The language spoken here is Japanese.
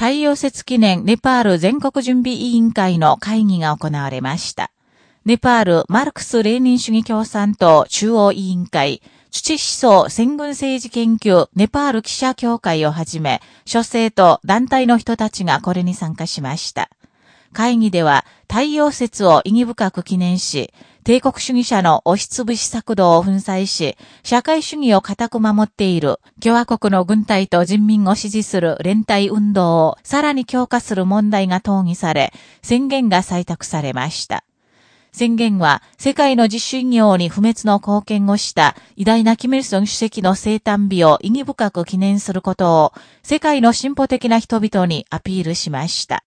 太陽節記念ネパール全国準備委員会の会議が行われました。ネパールマルクス・レーニン主義共産党中央委員会、土思想戦軍政治研究ネパール記者協会をはじめ、諸生と団体の人たちがこれに参加しました。会議では太陽節を意義深く記念し、帝国主義者の押しつぶし策動を粉砕し、社会主義を固く守っている共和国の軍隊と人民を支持する連帯運動をさらに強化する問題が討議され、宣言が採択されました。宣言は世界の自主業に不滅の貢献をした偉大なキム・ルソン主席の生誕日を意義深く記念することを世界の進歩的な人々にアピールしました。